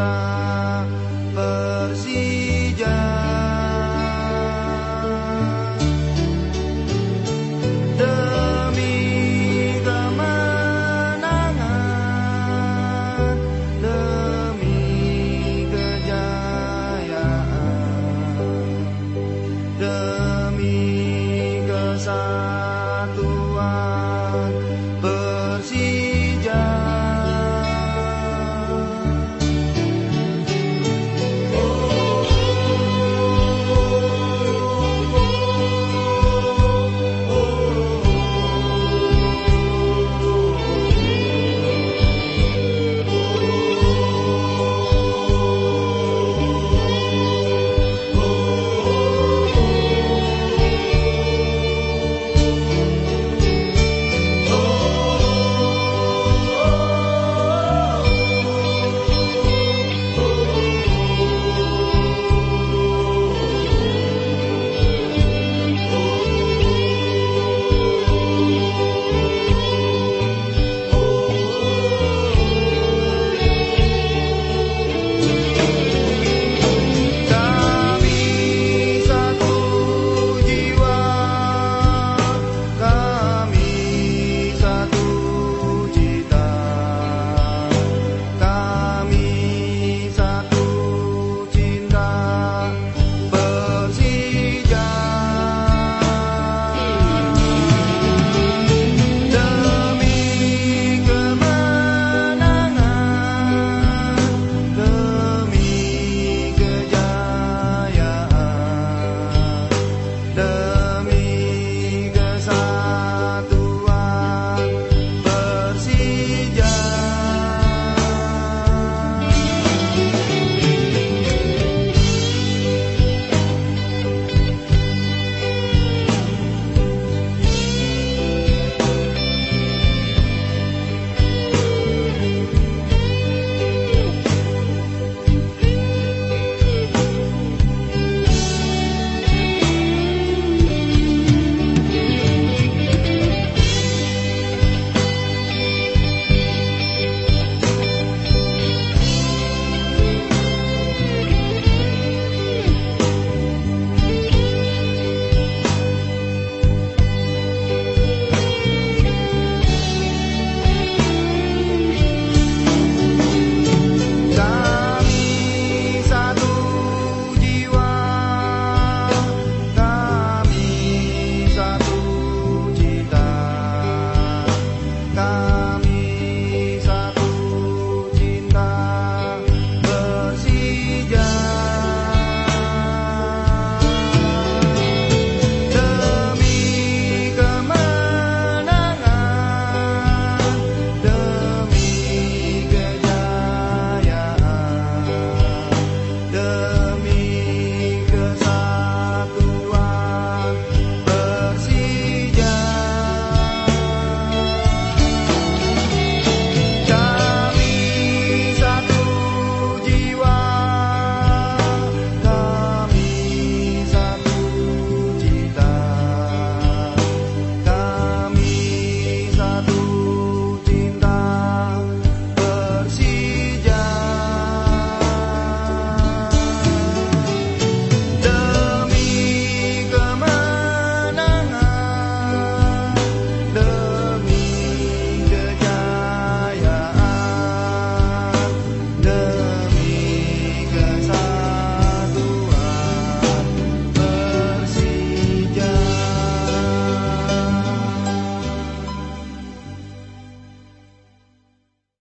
Bye.